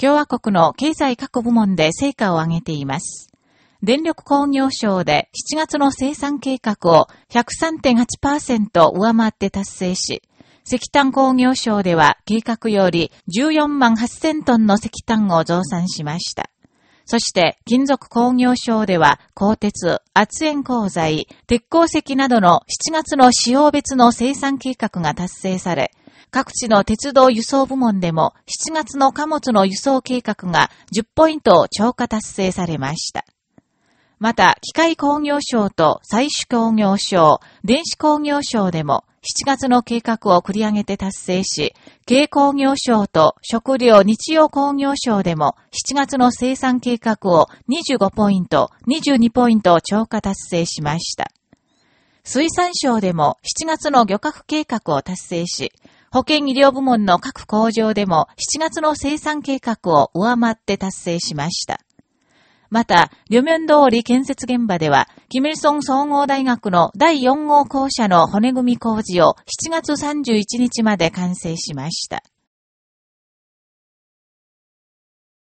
共和国の経済各部門で成果を上げています。電力工業省で7月の生産計画を103.8%上回って達成し、石炭工業省では計画より14万8000トンの石炭を増産しました。そして、金属工業省では、鋼鉄、圧煙鋼材、鉄鉱石などの7月の使用別の生産計画が達成され、各地の鉄道輸送部門でも7月の貨物の輸送計画が10ポイント超過達成されました。また、機械工業省と採取工業省、電子工業省でも7月の計画を繰り上げて達成し、軽工業省と食料日用工業省でも7月の生産計画を25ポイント、22ポイント超過達成しました。水産省でも7月の漁獲計画を達成し、保健医療部門の各工場でも7月の生産計画を上回って達成しました。また、両面通り建設現場では、キミルソン総合大学の第4号校舎の骨組み工事を7月31日まで完成しました。